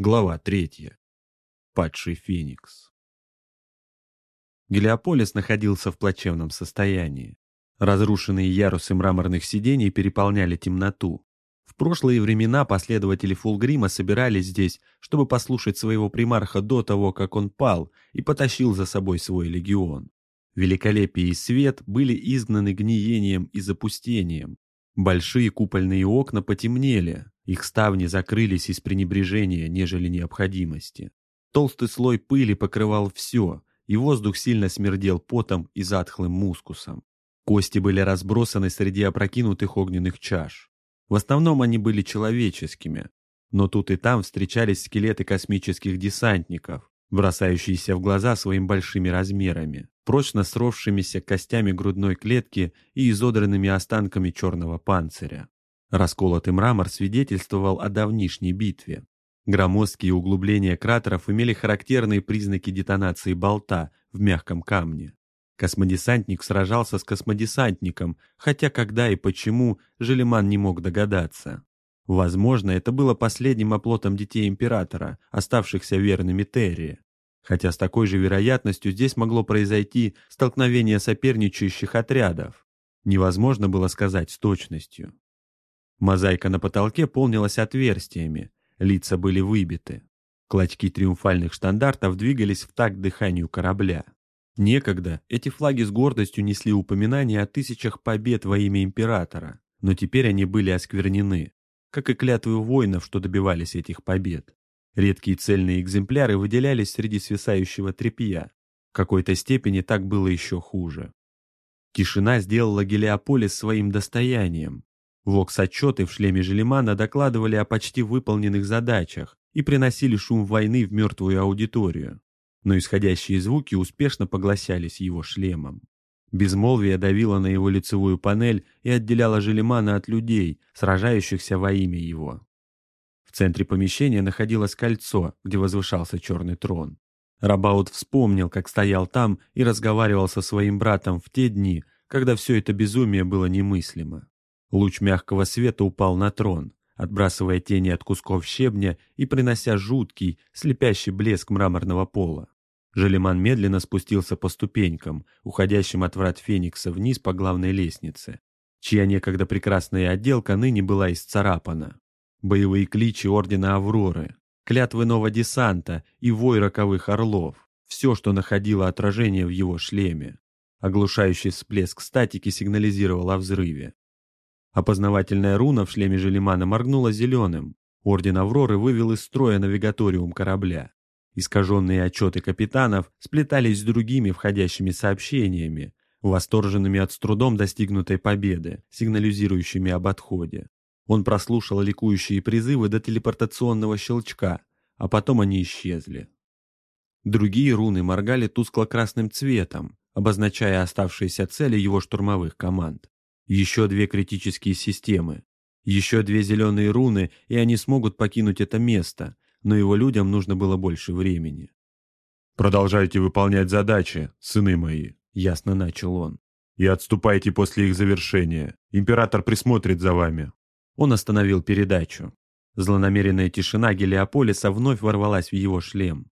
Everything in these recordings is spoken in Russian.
Глава третья. Падший Феникс. Гелиополис находился в плачевном состоянии. Разрушенные ярусы мраморных сидений переполняли темноту. В прошлые времена последователи Фулгрима собирались здесь, чтобы послушать своего примарха до того, как он пал и потащил за собой свой легион. Великолепие и свет были изгнаны гниением и запустением. Большие купольные окна потемнели, их ставни закрылись из пренебрежения, нежели необходимости. Толстый слой пыли покрывал все, и воздух сильно смердел потом и затхлым мускусом. Кости были разбросаны среди опрокинутых огненных чаш. В основном они были человеческими, но тут и там встречались скелеты космических десантников, бросающиеся в глаза своими большими размерами, прочно сросшимися костями грудной клетки и изодранными останками черного панциря. Расколотый мрамор свидетельствовал о давнишней битве. Громоздкие углубления кратеров имели характерные признаки детонации болта в мягком камне. Космодесантник сражался с космодесантником, хотя когда и почему Желеман не мог догадаться. Возможно, это было последним оплотом детей Императора, оставшихся верными Терри. Хотя с такой же вероятностью здесь могло произойти столкновение соперничающих отрядов. Невозможно было сказать с точностью. Мозаика на потолке полнилась отверстиями, лица были выбиты. Клочки триумфальных штандартов двигались в такт дыханию корабля. Некогда эти флаги с гордостью несли упоминания о тысячах побед во имя императора, но теперь они были осквернены, как и клятвы воинов, что добивались этих побед. Редкие цельные экземпляры выделялись среди свисающего тряпья. В какой-то степени так было еще хуже. Тишина сделала Гелиополис своим достоянием, Вокс-отчеты в шлеме Желемана докладывали о почти выполненных задачах и приносили шум войны в мертвую аудиторию. Но исходящие звуки успешно поглощались его шлемом. Безмолвие давило на его лицевую панель и отделяло Желемана от людей, сражающихся во имя его. В центре помещения находилось кольцо, где возвышался черный трон. Рабаут вспомнил, как стоял там и разговаривал со своим братом в те дни, когда все это безумие было немыслимо. Луч мягкого света упал на трон, отбрасывая тени от кусков щебня и принося жуткий, слепящий блеск мраморного пола. Желеман медленно спустился по ступенькам, уходящим от врат Феникса вниз по главной лестнице, чья некогда прекрасная отделка ныне была исцарапана. Боевые кличи Ордена Авроры, клятвы нового десанта и вой роковых орлов — все, что находило отражение в его шлеме. Оглушающий всплеск статики сигнализировал о взрыве. Опознавательная руна в шлеме Желимана моргнула зеленым. Орден Авроры вывел из строя навигаториум корабля. Искаженные отчеты капитанов сплетались с другими входящими сообщениями, восторженными от с трудом достигнутой победы, сигнализирующими об отходе. Он прослушал ликующие призывы до телепортационного щелчка, а потом они исчезли. Другие руны моргали тускло-красным цветом, обозначая оставшиеся цели его штурмовых команд. Еще две критические системы. Еще две зеленые руны, и они смогут покинуть это место, но его людям нужно было больше времени. «Продолжайте выполнять задачи, сыны мои», — ясно начал он. «И отступайте после их завершения. Император присмотрит за вами». Он остановил передачу. Злонамеренная тишина Гелиополиса вновь ворвалась в его шлем.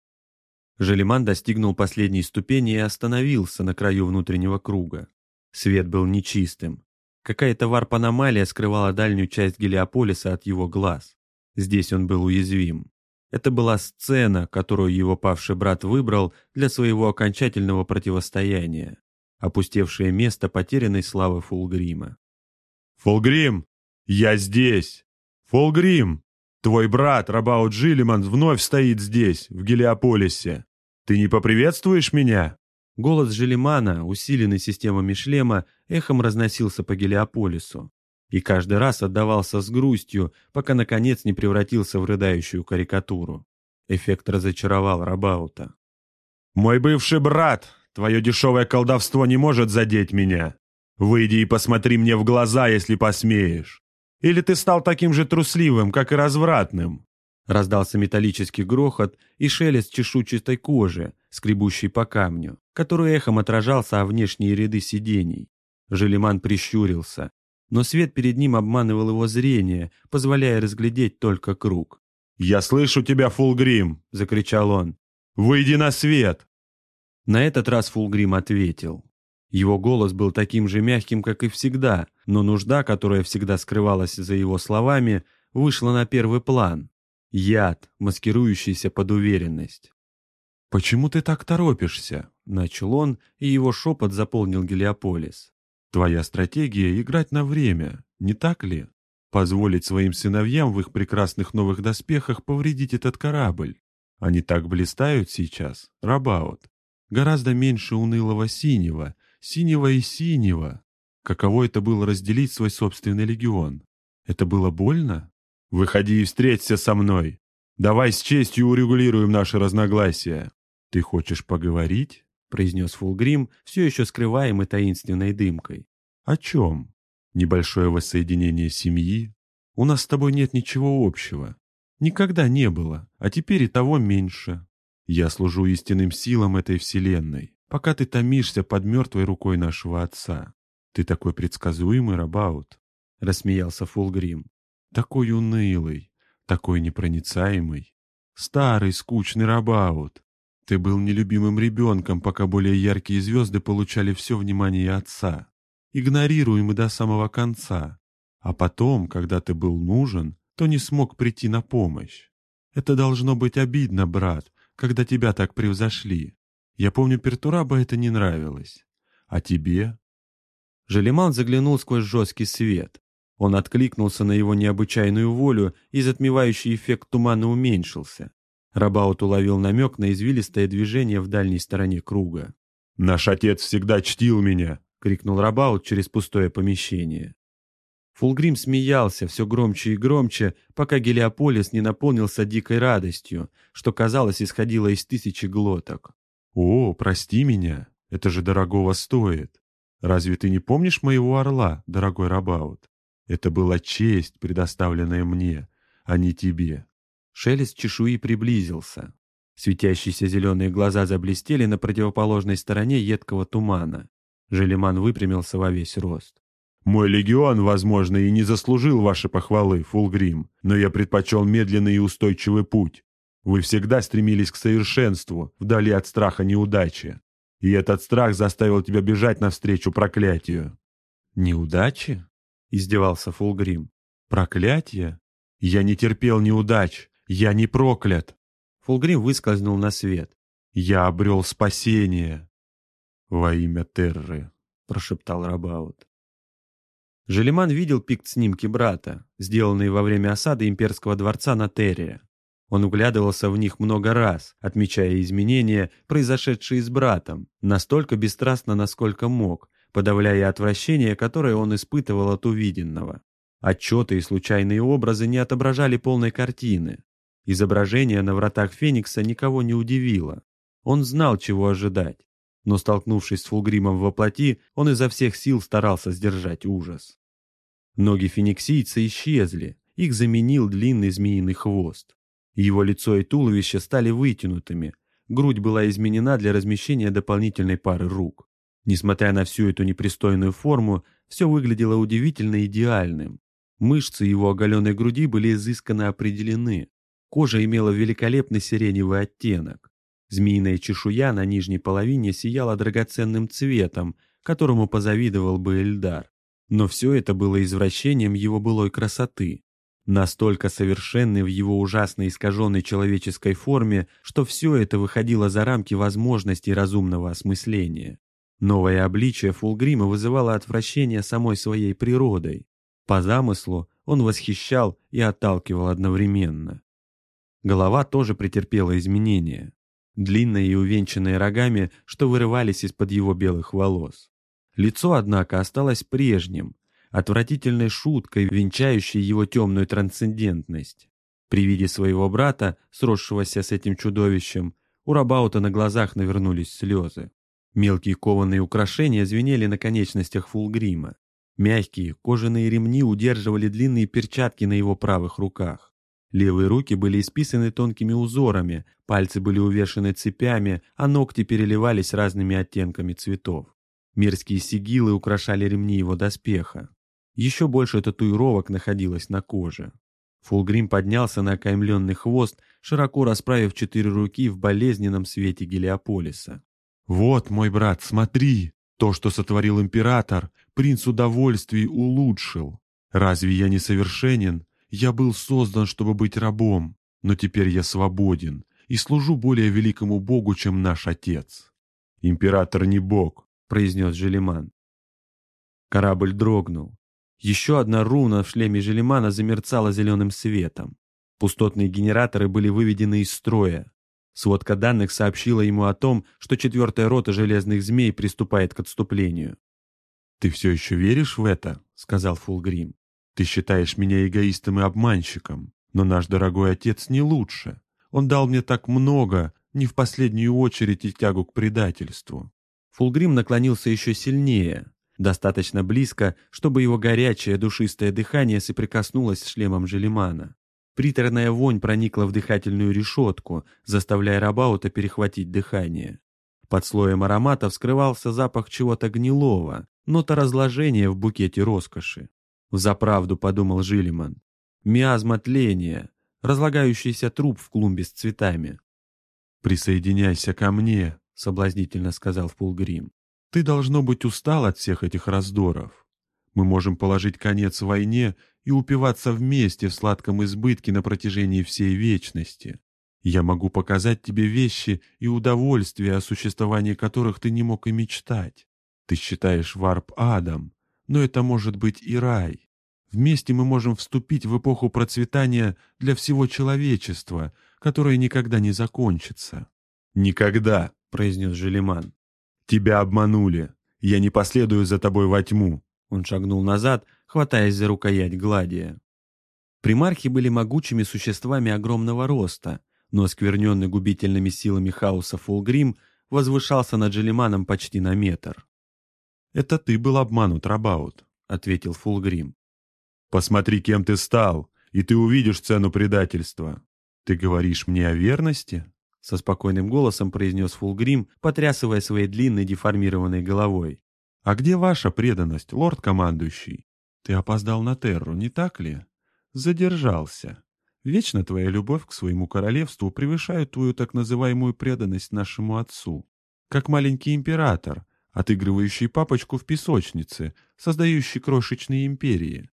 Желеман достигнул последней ступени и остановился на краю внутреннего круга. Свет был нечистым, Какая-то варп-аномалия скрывала дальнюю часть Гелиополиса от его глаз. Здесь он был уязвим. Это была сцена, которую его павший брат выбрал для своего окончательного противостояния. Опустевшее место потерянной славы Фулгрима. «Фулгрим! Я здесь! Фулгрим! Твой брат, Рабаут Джилиман, вновь стоит здесь, в Гелиополисе. Ты не поприветствуешь меня?» Голос Желимана, усиленный системами шлема, эхом разносился по Гелиополису. И каждый раз отдавался с грустью, пока наконец не превратился в рыдающую карикатуру. Эффект разочаровал Рабаута. «Мой бывший брат, твое дешевое колдовство не может задеть меня. Выйди и посмотри мне в глаза, если посмеешь. Или ты стал таким же трусливым, как и развратным?» Раздался металлический грохот и шелест чешуйчатой кожи, скребущей по камню, который эхом отражался о внешние ряды сидений. Желеман прищурился, но свет перед ним обманывал его зрение, позволяя разглядеть только круг. «Я слышу тебя, Фулгрим!» — закричал он. «Выйди на свет!» На этот раз Фулгрим ответил. Его голос был таким же мягким, как и всегда, но нужда, которая всегда скрывалась за его словами, вышла на первый план. Яд, маскирующийся под уверенность. «Почему ты так торопишься?» — начал он, и его шепот заполнил Гелиополис. «Твоя стратегия — играть на время, не так ли? Позволить своим сыновьям в их прекрасных новых доспехах повредить этот корабль. Они так блистают сейчас, Рабаут. Гораздо меньше унылого синего, синего и синего. Каково это было разделить свой собственный легион? Это было больно? Выходи и встреться со мной. Давай с честью урегулируем наши разногласия. Ты хочешь поговорить? произнес Фулгрим, все еще скрываемый таинственной дымкой. О чем? Небольшое воссоединение семьи? У нас с тобой нет ничего общего. Никогда не было, а теперь и того меньше. Я служу истинным силам этой вселенной, пока ты томишься под мертвой рукой нашего отца. Ты такой предсказуемый, Рабаут, — рассмеялся Фулгрим. Такой унылый, такой непроницаемый. Старый, скучный Рабаут. Ты был нелюбимым ребенком, пока более яркие звезды получали все внимание отца. Игнорируемый до самого конца. А потом, когда ты был нужен, то не смог прийти на помощь. Это должно быть обидно, брат, когда тебя так превзошли. Я помню, Пертураба это не нравилось. А тебе? Желеман заглянул сквозь жесткий свет. Он откликнулся на его необычайную волю, и затмевающий эффект тумана уменьшился. Рабаут уловил намек на извилистое движение в дальней стороне круга. «Наш отец всегда чтил меня!» — крикнул Рабаут через пустое помещение. Фулгрим смеялся все громче и громче, пока Гелиополис не наполнился дикой радостью, что, казалось, исходило из тысячи глоток. «О, прости меня, это же дорогого стоит. Разве ты не помнишь моего орла, дорогой Рабаут? Это была честь, предоставленная мне, а не тебе». Шелест чешуи приблизился. Светящиеся зеленые глаза заблестели на противоположной стороне едкого тумана. Желеман выпрямился во весь рост. Мой легион, возможно, и не заслужил вашей похвалы, Фулгрим, но я предпочел медленный и устойчивый путь. Вы всегда стремились к совершенству, вдали от страха неудачи. И этот страх заставил тебя бежать навстречу проклятию». «Неудачи?» — издевался Фулгрим. «Проклятие? Я не терпел неудач. Я не проклят». Фулгрим выскользнул на свет. «Я обрел спасение». «Во имя Терры», — прошептал Рабаут. Желеман видел пикт-снимки брата, сделанные во время осады имперского дворца на Террия. Он углядывался в них много раз, отмечая изменения, произошедшие с братом, настолько бесстрастно, насколько мог, подавляя отвращение, которое он испытывал от увиденного. Отчеты и случайные образы не отображали полной картины. Изображение на вратах Феникса никого не удивило. Он знал, чего ожидать но, столкнувшись с Фулгримом во плоти, он изо всех сил старался сдержать ужас. Ноги фениксийца исчезли, их заменил длинный змеиный хвост. Его лицо и туловище стали вытянутыми, грудь была изменена для размещения дополнительной пары рук. Несмотря на всю эту непристойную форму, все выглядело удивительно идеальным. Мышцы его оголенной груди были изысканно определены. Кожа имела великолепный сиреневый оттенок. Змеиная чешуя на нижней половине сияла драгоценным цветом, которому позавидовал бы Эльдар. Но все это было извращением его былой красоты. Настолько совершенной в его ужасно искаженной человеческой форме, что все это выходило за рамки возможностей разумного осмысления. Новое обличие Фулгрима вызывало отвращение самой своей природой. По замыслу он восхищал и отталкивал одновременно. Голова тоже претерпела изменения длинные и увенчанные рогами, что вырывались из-под его белых волос. Лицо, однако, осталось прежним, отвратительной шуткой, венчающей его темную трансцендентность. При виде своего брата, сросшегося с этим чудовищем, у Рабаута на глазах навернулись слезы. Мелкие кованые украшения звенели на конечностях фулгрима. Мягкие кожаные ремни удерживали длинные перчатки на его правых руках. Левые руки были исписаны тонкими узорами, пальцы были увешаны цепями, а ногти переливались разными оттенками цветов. Мерзкие сигилы украшали ремни его доспеха. Еще больше татуировок находилось на коже. Фулгрим поднялся на окаймленный хвост, широко расправив четыре руки в болезненном свете Гелиополиса. «Вот, мой брат, смотри! То, что сотворил император, принц удовольствий улучшил. Разве я не совершенен? Я был создан, чтобы быть рабом, но теперь я свободен и служу более великому богу, чем наш отец». «Император не бог», — произнес Желиман. Корабль дрогнул. Еще одна руна в шлеме Желимана замерцала зеленым светом. Пустотные генераторы были выведены из строя. Сводка данных сообщила ему о том, что четвертая рота железных змей приступает к отступлению. «Ты все еще веришь в это?» — сказал Фулгрим. «Ты считаешь меня эгоистом и обманщиком, но наш дорогой отец не лучше. Он дал мне так много, не в последнюю очередь и тягу к предательству». Фулгрим наклонился еще сильнее, Достаточно близко, чтобы его горячее душистое дыхание соприкоснулось с шлемом Желимана. Приторная вонь проникла в дыхательную решетку, заставляя Рабаута перехватить дыхание. Под слоем аромата вскрывался запах чего-то гнилого, нота разложения в букете роскоши. «Взаправду», — подумал Жилиман. «Миазма тления, разлагающийся труп в клумбе с цветами». «Присоединяйся ко мне», — соблазнительно сказал Фулгрим. Ты, должно быть, устал от всех этих раздоров. Мы можем положить конец войне и упиваться вместе в сладком избытке на протяжении всей вечности. Я могу показать тебе вещи и удовольствия, о существовании которых ты не мог и мечтать. Ты считаешь варп адом, но это может быть и рай. Вместе мы можем вступить в эпоху процветания для всего человечества, которая никогда не закончится. «Никогда», — произнес Желиман. «Тебя обманули. Я не последую за тобой во тьму». Он шагнул назад, хватаясь за рукоять гладия. Примархи были могучими существами огромного роста, но оскверненный губительными силами хаоса Фулгрим возвышался над Джелиманом почти на метр. «Это ты был обманут, Рабаут», — ответил Фулгрим. «Посмотри, кем ты стал, и ты увидишь цену предательства. Ты говоришь мне о верности?» со спокойным голосом произнес Фулгрим, потрясывая своей длинной деформированной головой. «А где ваша преданность, лорд-командующий? Ты опоздал на Терру, не так ли? Задержался. Вечно твоя любовь к своему королевству превышает твою так называемую преданность нашему отцу. Как маленький император, отыгрывающий папочку в песочнице, создающий крошечные империи.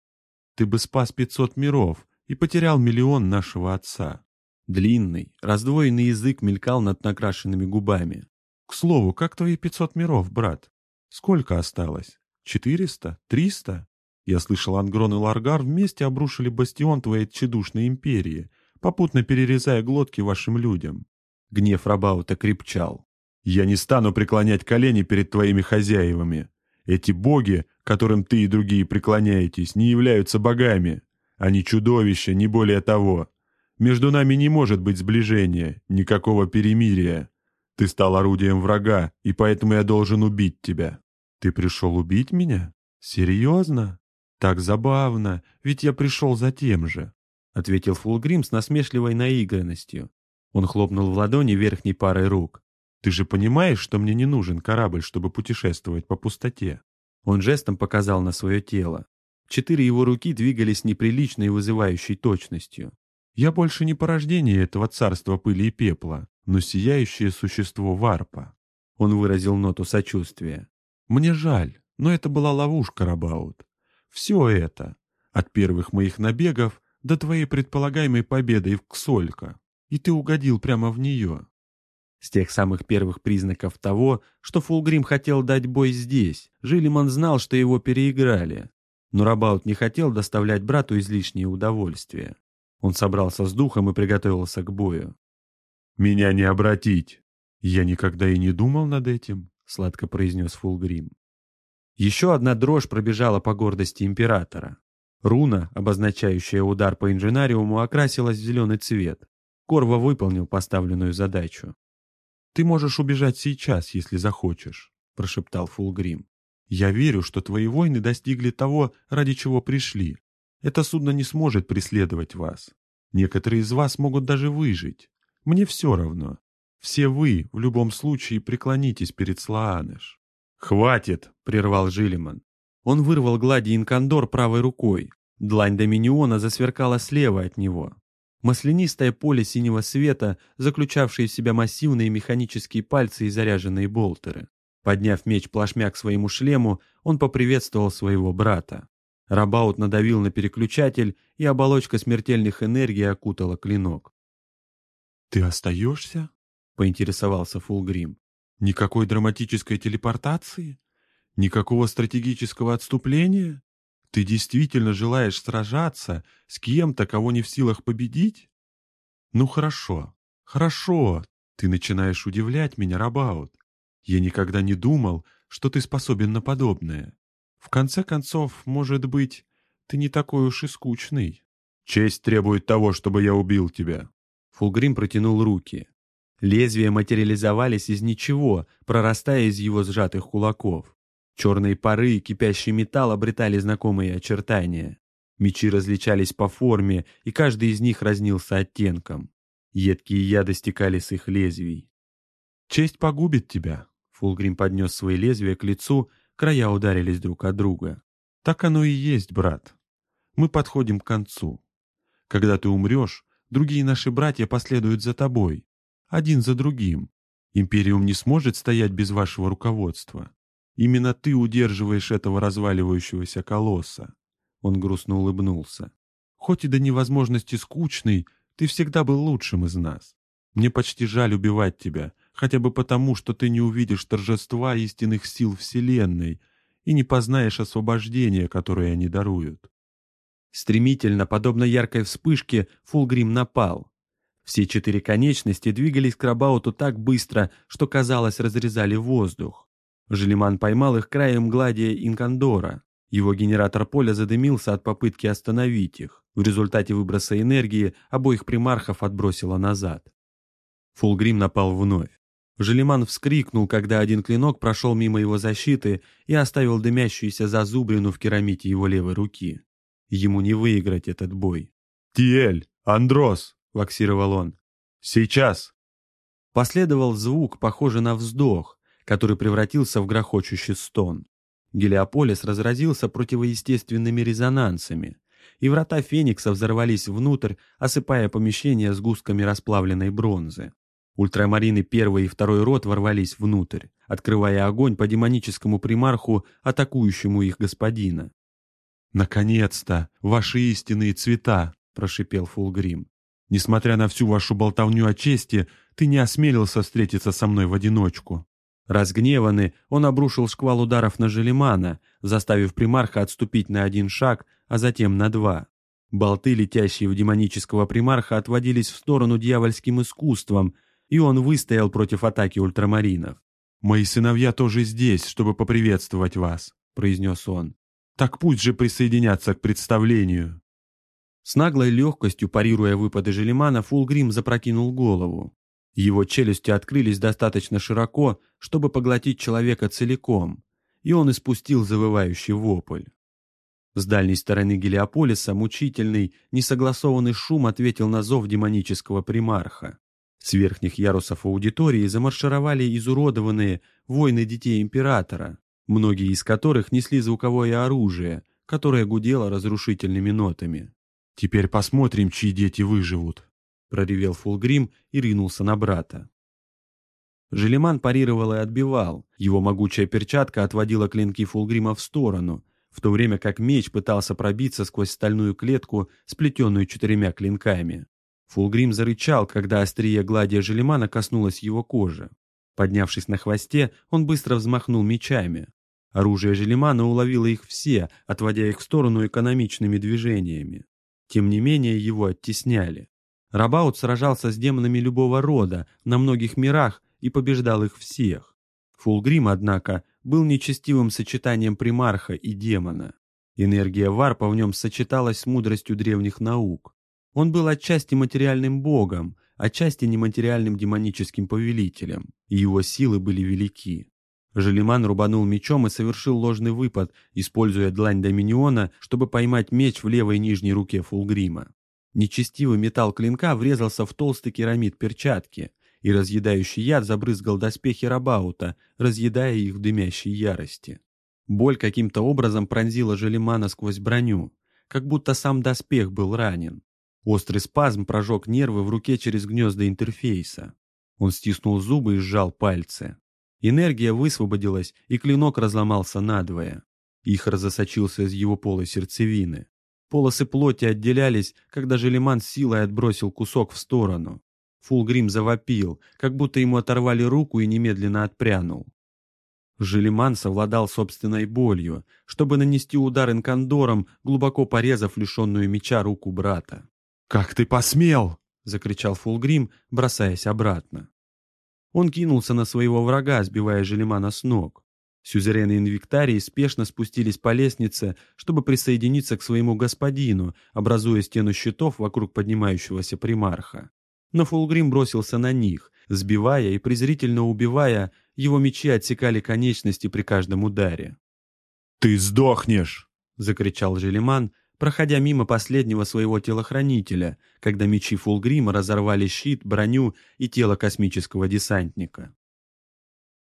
Ты бы спас пятьсот миров и потерял миллион нашего отца. Длинный, раздвоенный язык мелькал над накрашенными губами. «К слову, как твои пятьсот миров, брат? Сколько осталось? Четыреста? Триста?» Я слышал, Ангрон и Ларгар вместе обрушили бастион твоей тщедушной империи, попутно перерезая глотки вашим людям. Гнев Рабаута крепчал. «Я не стану преклонять колени перед твоими хозяевами. Эти боги, которым ты и другие преклоняетесь, не являются богами. Они чудовища, не более того. Между нами не может быть сближения, никакого перемирия. Ты стал орудием врага, и поэтому я должен убить тебя. Ты пришел убить меня? Серьезно? Так забавно, ведь я пришел за тем же. Ответил Фулгрим с насмешливой наигранностью. Он хлопнул в ладони верхней парой рук. Ты же понимаешь, что мне не нужен корабль, чтобы путешествовать по пустоте? Он жестом показал на свое тело. Четыре его руки двигались неприличной и вызывающей точностью. Я больше не порождение этого царства пыли и пепла, но сияющее существо варпа. Он выразил ноту сочувствия. Мне жаль, но это была ловушка, Рабаут. Все это, от первых моих набегов до твоей предполагаемой победы в Ксолька, и ты угодил прямо в нее. С тех самых первых признаков того, что Фулгрим хотел дать бой здесь, Жилиман знал, что его переиграли. Но Рабаут не хотел доставлять брату излишние удовольствия. Он собрался с духом и приготовился к бою. «Меня не обратить!» «Я никогда и не думал над этим», — сладко произнес Фулгрим. Еще одна дрожь пробежала по гордости императора. Руна, обозначающая удар по инженариуму, окрасилась в зеленый цвет. Корва выполнил поставленную задачу. «Ты можешь убежать сейчас, если захочешь», — прошептал Фулгрим. «Я верю, что твои войны достигли того, ради чего пришли. Это судно не сможет преследовать вас. Некоторые из вас могут даже выжить. Мне все равно. Все вы в любом случае преклонитесь перед Слааныш. «Хватит!» — прервал Жилиман. Он вырвал глади инкандор правой рукой. Длань Доминиона засверкала слева от него. Маслянистое поле синего света, заключавшее в себя массивные механические пальцы и заряженные болтеры. Подняв меч плашмя к своему шлему, он поприветствовал своего брата. Рабаут надавил на переключатель, и оболочка смертельных энергий окутала клинок. «Ты остаешься?» — поинтересовался Фулгрим. «Никакой драматической телепортации? Никакого стратегического отступления? Ты действительно желаешь сражаться с кем-то, кого не в силах победить? Ну хорошо, хорошо, ты начинаешь удивлять меня, Рабаут. Я никогда не думал, что ты способен на подобное. В конце концов, может быть, ты не такой уж и скучный. Честь требует того, чтобы я убил тебя. Фулгрим протянул руки. Лезвия материализовались из ничего, прорастая из его сжатых кулаков. Черные пары и кипящий металл обретали знакомые очертания. Мечи различались по форме, и каждый из них разнился оттенком. Едкие яды стекали с их лезвий. «Честь погубит тебя», — Фулгрим поднес свои лезвия к лицу, края ударились друг от друга. «Так оно и есть, брат. Мы подходим к концу. Когда ты умрешь, другие наши братья последуют за тобой, один за другим. Империум не сможет стоять без вашего руководства. Именно ты удерживаешь этого разваливающегося колосса. Он грустно улыбнулся. Хоть и до невозможности скучный, ты всегда был лучшим из нас. Мне почти жаль убивать тебя, хотя бы потому, что ты не увидишь торжества истинных сил Вселенной и не познаешь освобождения, которое они даруют. Стремительно, подобно яркой вспышке, Фулгрим напал. Все четыре конечности двигались к Рабауту так быстро, что, казалось, разрезали воздух. Желеман поймал их краем гладия инкандора. Его генератор поля задымился от попытки остановить их. В результате выброса энергии обоих примархов отбросило назад. Фулгрим напал вновь. Желеман вскрикнул, когда один клинок прошел мимо его защиты и оставил дымящуюся зазубрину в керамите его левой руки. Ему не выиграть этот бой. «Тиэль! Андрос!» — ваксировал он. «Сейчас!» Последовал звук, похожий на вздох, который превратился в грохочущий стон. Гелиополис разразился противоестественными резонансами, и врата Феникса взорвались внутрь, осыпая помещение сгустками расплавленной бронзы. Ультрамарины первый и второй рот ворвались внутрь, открывая огонь по демоническому примарху, атакующему их господина. «Наконец-то! Ваши истинные цвета!» – прошипел Фулгрим. «Несмотря на всю вашу болтовню о чести, ты не осмелился встретиться со мной в одиночку. Разгневанный, он обрушил шквал ударов на Желемана, заставив примарха отступить на один шаг, а затем на два. Болты, летящие в демонического примарха, отводились в сторону дьявольским искусством, и он выстоял против атаки ультрамаринов. «Мои сыновья тоже здесь, чтобы поприветствовать вас», — произнес он. «Так пусть же присоединятся к представлению». С наглой легкостью, парируя выпады Желемана, Фулгрим запрокинул голову. Его челюсти открылись достаточно широко, чтобы поглотить человека целиком, и он испустил завывающий вопль. С дальней стороны Гелиополиса мучительный, несогласованный шум ответил на зов демонического примарха. С верхних ярусов аудитории замаршировали изуродованные воины детей императора, многие из которых несли звуковое оружие, которое гудело разрушительными нотами. «Теперь посмотрим, чьи дети выживут», — проревел Фулгрим и ринулся на брата. Желеман парировал и отбивал, его могучая перчатка отводила клинки Фулгрима в сторону, в то время как меч пытался пробиться сквозь стальную клетку, сплетенную четырьмя клинками. Фулгрим зарычал, когда острие гладия Желемана коснулось его кожи. Поднявшись на хвосте, он быстро взмахнул мечами. Оружие Желемана уловило их все, отводя их в сторону экономичными движениями. Тем не менее его оттесняли. Рабаут сражался с демонами любого рода, на многих мирах, и побеждал их всех. Фулгрим, однако, был нечестивым сочетанием примарха и демона. Энергия варпа в нем сочеталась с мудростью древних наук. Он был отчасти материальным богом, отчасти нематериальным демоническим повелителем, и его силы были велики. Желеман рубанул мечом и совершил ложный выпад, используя длань Доминиона, чтобы поймать меч в левой нижней руке Фулгрима. Нечестивый металл клинка врезался в толстый керамид перчатки, и разъедающий яд забрызгал доспехи Рабаута, разъедая их в дымящей ярости. Боль каким-то образом пронзила Желемана сквозь броню. как будто сам доспех был ранен. Острый спазм прожег нервы в руке через гнезда интерфейса. Он стиснул зубы и сжал пальцы. Энергия высвободилась, и клинок разломался надвое. Ихор засочился из его полой сердцевины. Полосы плоти отделялись, когда Желеман силой отбросил кусок в сторону. Фулгрим завопил, как будто ему оторвали руку и немедленно отпрянул. Желеман совладал собственной болью, чтобы нанести удар инкандором, глубоко порезав лишенную меча руку брата. «Как ты посмел!» — закричал Фулгрим, бросаясь обратно. Он кинулся на своего врага, сбивая Желемана с ног. Сюзерены Инвиктарии спешно спустились по лестнице, чтобы присоединиться к своему господину, образуя стену щитов вокруг поднимающегося примарха. Но Фулгрим бросился на них, сбивая и презрительно убивая, его мечи отсекали конечности при каждом ударе. «Ты сдохнешь!» — закричал Желеман, проходя мимо последнего своего телохранителя, когда мечи Фулгрима разорвали щит, броню и тело космического десантника.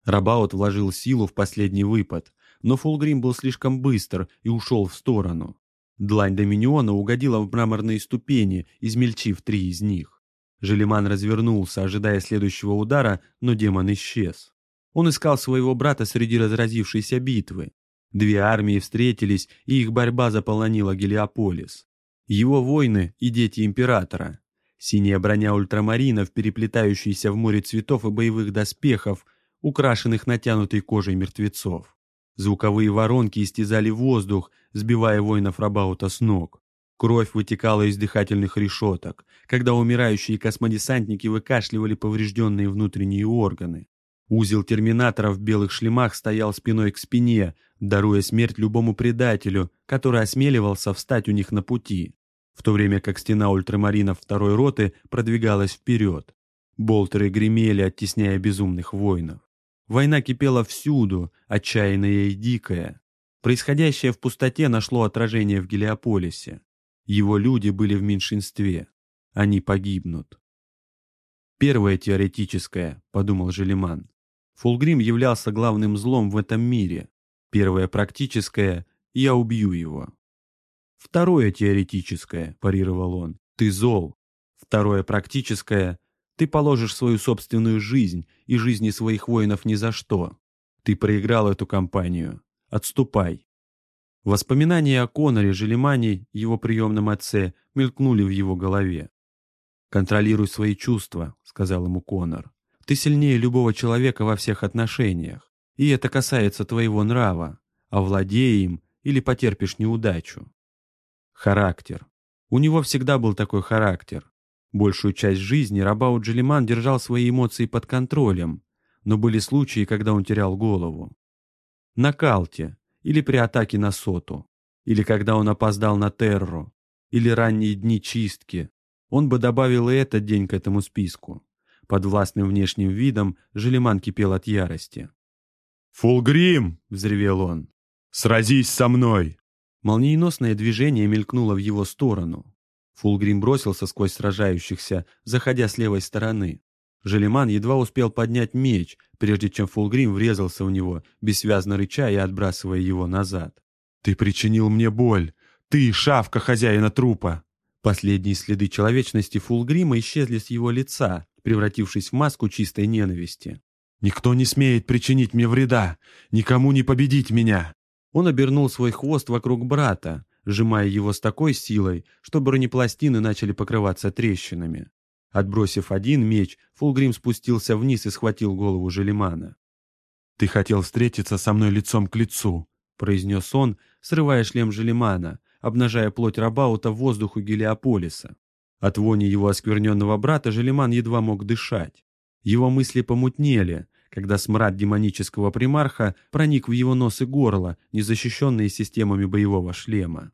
Рабаут вложил силу в последний выпад, но Фулгрим был слишком быстр и ушел в сторону. Длань Доминиона угодила в мраморные ступени, измельчив три из них. Желеман развернулся, ожидая следующего удара, но демон исчез. Он искал своего брата среди разразившейся битвы. Две армии встретились, и их борьба заполонила Гелиополис. Его воины и дети императора. Синяя броня ультрамаринов, переплетающаяся в море цветов и боевых доспехов, украшенных натянутой кожей мертвецов. Звуковые воронки истязали воздух, сбивая воинов Рабаута с ног. Кровь вытекала из дыхательных решеток, когда умирающие космодесантники выкашливали поврежденные внутренние органы. Узел терминаторов в белых шлемах стоял спиной к спине, даруя смерть любому предателю, который осмеливался встать у них на пути, в то время как стена ультрамаринов второй роты продвигалась вперед. Болтеры гремели, оттесняя безумных воинов. Война кипела всюду, отчаянная и дикая. Происходящее в пустоте нашло отражение в Гелиополисе. Его люди были в меньшинстве. Они погибнут. Первое теоретическое, подумал Желеман. Фулгрим являлся главным злом в этом мире. Первое практическое – я убью его. Второе теоретическое, парировал он, ты зол. Второе практическое – ты положишь свою собственную жизнь и жизни своих воинов ни за что. Ты проиграл эту кампанию. Отступай. Воспоминания о Коноре, Желемане, его приемном отце, мелькнули в его голове. «Контролируй свои чувства», — сказал ему Конор. Ты сильнее любого человека во всех отношениях, и это касается твоего нрава, овладей им или потерпишь неудачу. Характер. У него всегда был такой характер. Большую часть жизни Рабау Джелиман держал свои эмоции под контролем, но были случаи, когда он терял голову. На Калте, или при атаке на Соту, или когда он опоздал на Терру, или ранние дни чистки, он бы добавил и этот день к этому списку. Под властным внешним видом Желеман кипел от ярости. «Фулгрим!» — взревел он. «Сразись со мной!» Молниеносное движение мелькнуло в его сторону. Фулгрим бросился сквозь сражающихся, заходя с левой стороны. Желеман едва успел поднять меч, прежде чем Фулгрим врезался в него, бессвязно рыча и отбрасывая его назад. «Ты причинил мне боль! Ты, шавка хозяина трупа!» Последние следы человечности Фулгрима исчезли с его лица, превратившись в маску чистой ненависти. «Никто не смеет причинить мне вреда! Никому не победить меня!» Он обернул свой хвост вокруг брата, сжимая его с такой силой, что бронепластины начали покрываться трещинами. Отбросив один меч, Фулгрим спустился вниз и схватил голову Желемана. «Ты хотел встретиться со мной лицом к лицу», — произнес он, срывая шлем Желемана, обнажая плоть Рабаута в воздуху Гелиополиса. От вони его оскверненного брата Желеман едва мог дышать. Его мысли помутнели, когда смрад демонического примарха проник в его нос и горло, незащищенные системами боевого шлема.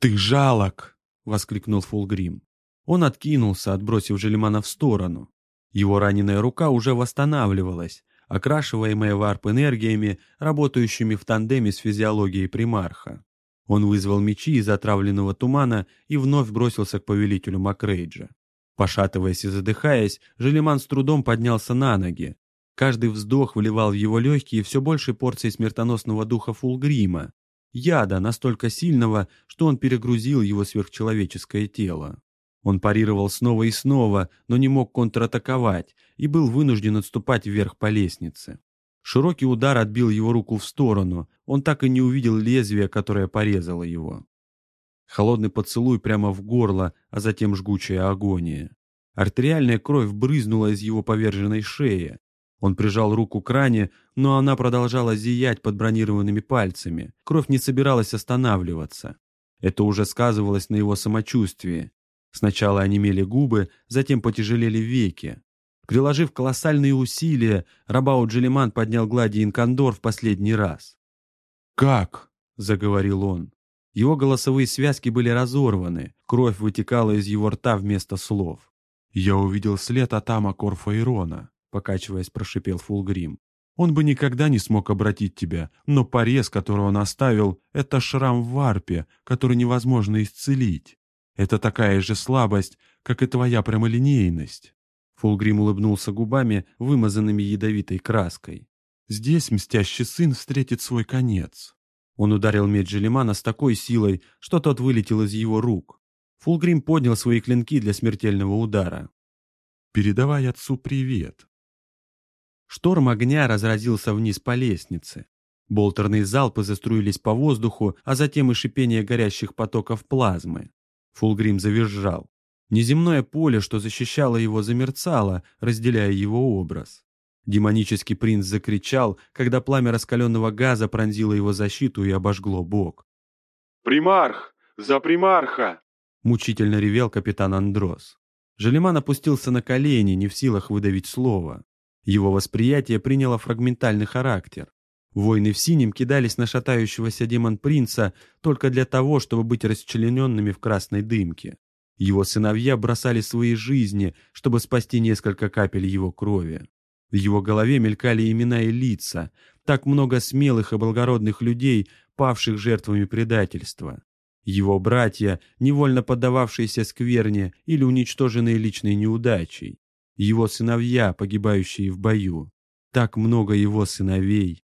«Ты жалок!» — воскликнул Фулгрим. Он откинулся, отбросив Желемана в сторону. Его раненая рука уже восстанавливалась, окрашиваемая варп-энергиями, работающими в тандеме с физиологией примарха. Он вызвал мечи из отравленного тумана и вновь бросился к повелителю Макрейджа. Пошатываясь и задыхаясь, Желеман с трудом поднялся на ноги. Каждый вздох вливал в его легкие все больше порции смертоносного духа Фулгрима. Яда настолько сильного, что он перегрузил его сверхчеловеческое тело. Он парировал снова и снова, но не мог контратаковать и был вынужден отступать вверх по лестнице. Широкий удар отбил его руку в сторону, он так и не увидел лезвия, которое порезало его. Холодный поцелуй прямо в горло, а затем жгучая агония. Артериальная кровь брызнула из его поверженной шеи. Он прижал руку к ране, но она продолжала зиять под бронированными пальцами. Кровь не собиралась останавливаться. Это уже сказывалось на его самочувствии. Сначала онемели губы, затем потяжелели веки. Приложив колоссальные усилия, Рабау Джелиман поднял глади Инкандор в последний раз. «Как?» — заговорил он. Его голосовые связки были разорваны, кровь вытекала из его рта вместо слов. «Я увидел след Атама Корфаирона», — покачиваясь, прошипел Фулгрим. «Он бы никогда не смог обратить тебя, но порез, который он оставил, — это шрам в варпе, который невозможно исцелить. Это такая же слабость, как и твоя прямолинейность». Фулгрим улыбнулся губами, вымазанными ядовитой краской. «Здесь мстящий сын встретит свой конец. Он ударил меч Желемана с такой силой, что тот вылетел из его рук. Фулгрим поднял свои клинки для смертельного удара. «Передавай отцу привет». Шторм огня разразился вниз по лестнице. Болтерные залпы заструились по воздуху, а затем и шипение горящих потоков плазмы. Фулгрим завизжал. Неземное поле, что защищало его, замерцало, разделяя его образ. Демонический принц закричал, когда пламя раскаленного газа пронзило его защиту и обожгло бок. «Примарх! За примарха!» Мучительно ревел капитан Андрос. Желеман опустился на колени, не в силах выдавить слово. Его восприятие приняло фрагментальный характер. Воины в синем кидались на шатающегося демон-принца только для того, чтобы быть расчлененными в красной дымке. Его сыновья бросали свои жизни, чтобы спасти несколько капель его крови. В его голове мелькали имена и лица, так много смелых и благородных людей, павших жертвами предательства. Его братья, невольно поддававшиеся скверне или уничтоженные личной неудачей. Его сыновья, погибающие в бою. Так много его сыновей.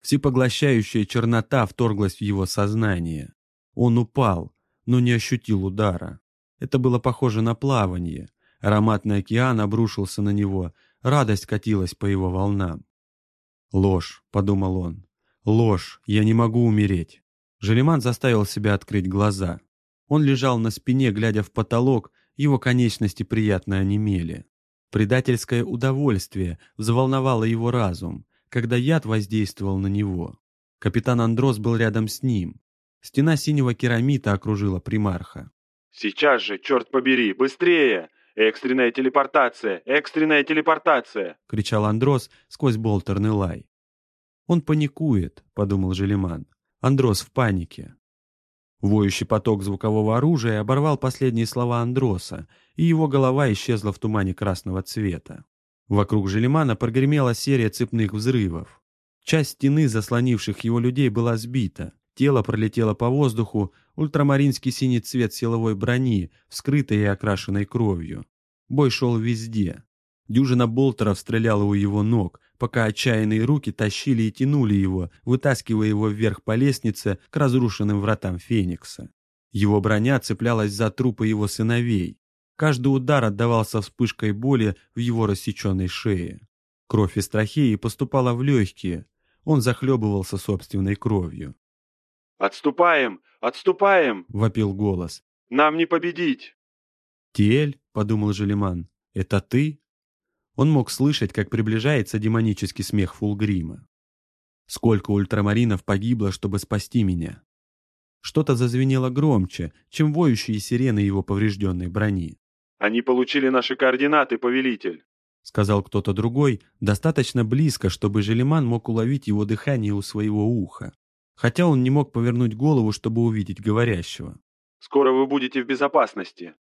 Всепоглощающая чернота вторглась в его сознание. Он упал, но не ощутил удара. Это было похоже на плавание. Ароматный океан обрушился на него, Радость катилась по его волнам. «Ложь», — подумал он. «Ложь, я не могу умереть». Желеман заставил себя открыть глаза. Он лежал на спине, глядя в потолок, его конечности приятно онемели. Предательское удовольствие взволновало его разум, когда яд воздействовал на него. Капитан Андрос был рядом с ним. Стена синего керамита окружила примарха. «Сейчас же, черт побери, быстрее! «Экстренная телепортация! Экстренная телепортация!» — кричал Андрос сквозь болтерный лай. «Он паникует», — подумал Желеман. Андрос в панике. Воющий поток звукового оружия оборвал последние слова Андроса, и его голова исчезла в тумане красного цвета. Вокруг Желемана прогремела серия цепных взрывов. Часть стены, заслонивших его людей, была сбита. Тело пролетело по воздуху, ультрамаринский синий цвет силовой брони, вскрытой и окрашенной кровью. Бой шел везде. Дюжина болтеров стреляла у его ног, пока отчаянные руки тащили и тянули его, вытаскивая его вверх по лестнице к разрушенным вратам Феникса. Его броня цеплялась за трупы его сыновей. Каждый удар отдавался вспышкой боли в его рассеченной шее. Кровь из трахеи поступала в легкие. Он захлебывался собственной кровью. «Отступаем! Отступаем!» — вопил голос. «Нам не победить!» «Тиэль», — подумал Желеман, — «это ты?» Он мог слышать, как приближается демонический смех Фулгрима. «Сколько ультрамаринов погибло, чтобы спасти меня?» Что-то зазвенело громче, чем воющие сирены его поврежденной брони. «Они получили наши координаты, повелитель!» — сказал кто-то другой, достаточно близко, чтобы Желеман мог уловить его дыхание у своего уха хотя он не мог повернуть голову, чтобы увидеть говорящего. «Скоро вы будете в безопасности».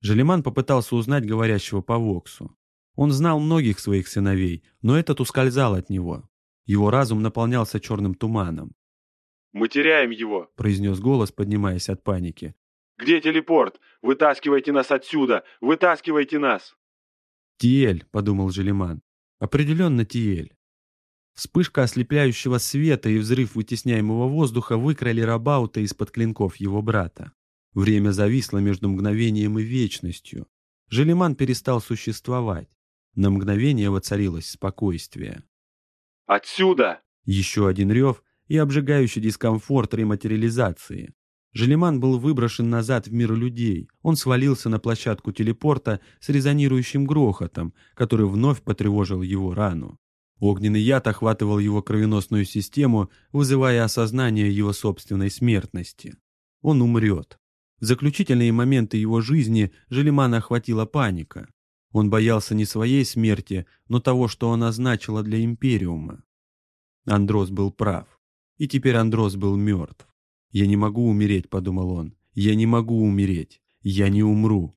Желеман попытался узнать говорящего по Воксу. Он знал многих своих сыновей, но этот ускользал от него. Его разум наполнялся черным туманом. «Мы теряем его», — произнес голос, поднимаясь от паники. «Где телепорт? Вытаскивайте нас отсюда! Вытаскивайте нас!» «Тиэль», — подумал Желеман. «Определенно Тиэль». Вспышка ослепляющего света и взрыв вытесняемого воздуха выкрали Рабаута из-под клинков его брата. Время зависло между мгновением и вечностью. Желеман перестал существовать. На мгновение воцарилось спокойствие. «Отсюда!» Еще один рев и обжигающий дискомфорт рематериализации. Желеман был выброшен назад в мир людей. Он свалился на площадку телепорта с резонирующим грохотом, который вновь потревожил его рану. Огненный яд охватывал его кровеносную систему, вызывая осознание его собственной смертности. Он умрет. В заключительные моменты его жизни Желемана охватила паника. Он боялся не своей смерти, но того, что она значила для Империума. Андрос был прав. И теперь Андрос был мертв. «Я не могу умереть», — подумал он. «Я не могу умереть. Я не умру».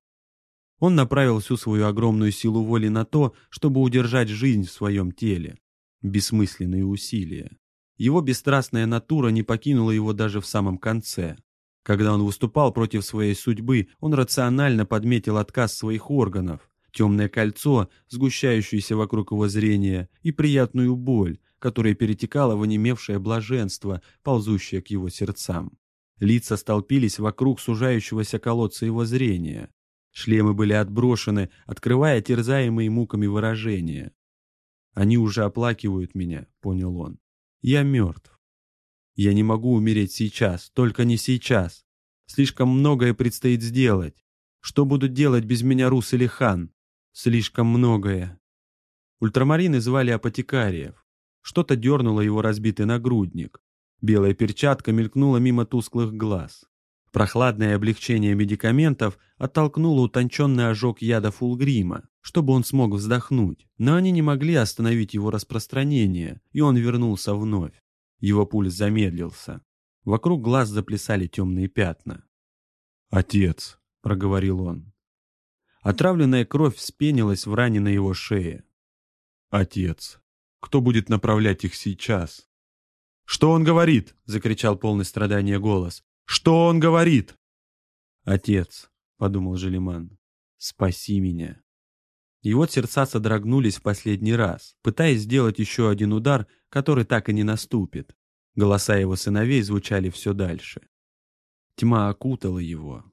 Он направил всю свою огромную силу воли на то, чтобы удержать жизнь в своем теле. Бессмысленные усилия. Его бесстрастная натура не покинула его даже в самом конце. Когда он выступал против своей судьбы, он рационально подметил отказ своих органов, темное кольцо, сгущающееся вокруг его зрения, и приятную боль, которая перетекала в онемевшее блаженство, ползущее к его сердцам. Лица столпились вокруг сужающегося колодца его зрения. Шлемы были отброшены, открывая терзаемые муками выражения. «Они уже оплакивают меня», — понял он. «Я мертв. Я не могу умереть сейчас, только не сейчас. Слишком многое предстоит сделать. Что будут делать без меня Рус или Хан? Слишком многое». Ультрамарины звали апотекариев. Что-то дернуло его разбитый нагрудник. Белая перчатка мелькнула мимо тусклых глаз. Прохладное облегчение медикаментов оттолкнуло утонченный ожог яда фулгрима, чтобы он смог вздохнуть, но они не могли остановить его распространение, и он вернулся вновь. Его пульс замедлился. Вокруг глаз заплясали темные пятна. «Отец», — проговорил он. Отравленная кровь вспенилась в ране на его шее. «Отец, кто будет направлять их сейчас?» «Что он говорит?» — закричал полный страдания голос. Что он говорит?» «Отец», — подумал Желеман, — «спаси меня». Его сердца содрогнулись в последний раз, пытаясь сделать еще один удар, который так и не наступит. Голоса его сыновей звучали все дальше. Тьма окутала его.